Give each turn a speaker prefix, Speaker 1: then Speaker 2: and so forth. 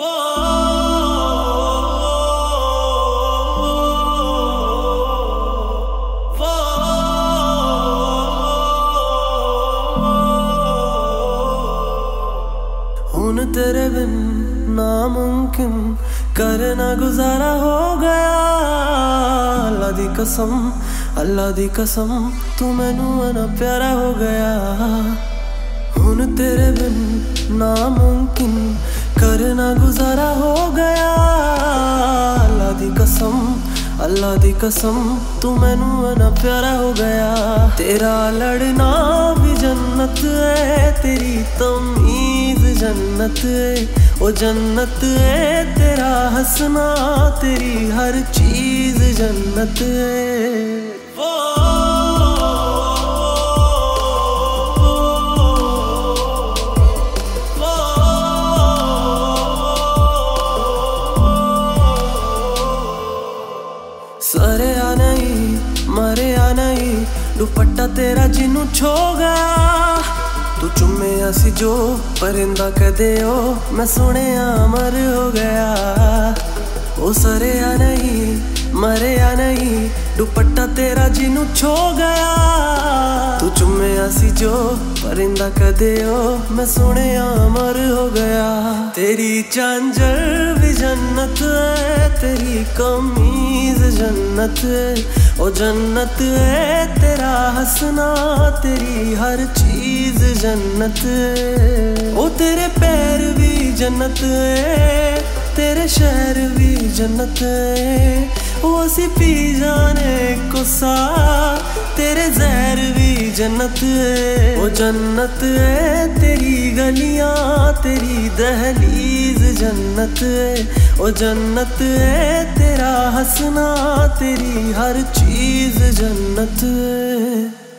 Speaker 1: ਹੁਣ ਤੇਰੇ ਬਿਨ ਨਾਮੁਮਕਿਨ ਕਰਨਾ ਗੁਜ਼ਾਰਾ ਹੋ ਗਿਆ ਅੱਲਾ ਦੀ ਕਸਮ ਅੱਲਾ ਦੀ ਕਸਮ ਤੂੰ ਮੈਨੂੰ ਅਨਾ ਪਿਆਰਾ ਹੋ ਗਿਆ ਹੁਣ ਤੇਰੇ ਬਿਨ ਨਾਮੁਮਕਿਨ ਕਰਨਾ ਗੁਜ਼ਾਰਾ ਹੋ ਗਿਆ। ਅੱਲਾ ਦੀ ਕਸਮ ਅੱਲਾ ਦੀ ਕਸਮ, ਤੂੰ ਮੈਨੂੰ ਅਨਾ ਪਿਆਰਾ ਹੋ ਗਿਆ। ਤੇਰਾ ਲੜਨਾ ਵੀ ਜੰਨਤ ਹੈ ਤੇਰੀ ਤਮੀਜ਼ ਜੰਨਤ ਹੈ ਉਹ ਜੰਨਤ ਹੈ ਤੇਰਾ ਹਸਨਾ ਤੇਰੀ ਹਰ ਚੀਜ਼ ਜੰਨਤ ਹੈ ਮਰਿਆ ਨਹੀਂ ਮਰਿਆ ਨਹੀਂ। ਦੁਪੱਟਾ ਤੇਰਾ ਜਿਹਨੂੰ ਛੋ ਗਿਆ ਤੂੰ ਚੁੰਮਿਆ ਸੀ ਜੋ, ਪਰਿੰਦਾ ਕਦੇ ਉਹ ਮੈਂ ਸੁਣਿਆ ਮਰ ਹੋ ਗਿਆ। ਉਹ ਸਰਿਆ ਨਹੀਂ, ਮਰਿਆ ਨਹੀਂ, ਦੁਪੱਟਾ ਤੇਰਾ ਜਿਹਨੂੰ ਛੋ ਗਿਆ। ਤੂੰ ਚੁੰਮਿਆ ਸੀ ਜੋ, ਪਰਿੰਦਾ ਕਦੇ ਉਹ ਮੈਂ ਸੁਣਿਆ ਮਰ ਹੋ ਗਿਆ। ਤੇਰੀ ਚਾਂਜਰ ਵੀ ਜੰਨਤ ਹੈ ਤੇਰੀ ਕਮੀਜ਼ ਜੰਨਤ ਉਹ ਜੰਨਤ ਹੈ ਤੇਰਾ ਹਸਨਾ ਤੇਰੀ ਹਰ ਚੀਜ਼ ਜੰਨਤ ਉਹ ਤੇਰੇ ਪੈਰ ਵੀ ਜੰਨਤ ਹੈ ਤੇਰੇ ਸ਼ਹਿਰ ਵੀ ਜੰਨਤ ਹੈ ਉਹ ਅਸੀਂ ਪੀ ਜਾਣੇ ਕੋਸਾ ਤੇਰੇ ਜ਼ਹਿਰ ਵੀ ਜੰਨਤ ਹੈ ਉਹ ਜੰਨਤ ਹੈ ਤੇਰੀ ਗਲੀਆਂ ਤੇਰੀ ਦਹਲੀਜ਼ ਜੰਨਤ ਹੈ ਉਹ ਜੰਨਤ ਹੈ ਤੇਰਾ ਹਸਨਾ ਤੇਰੀ ਹਰ ਚੀਜ਼ ਜੰਨਤ ਹੈ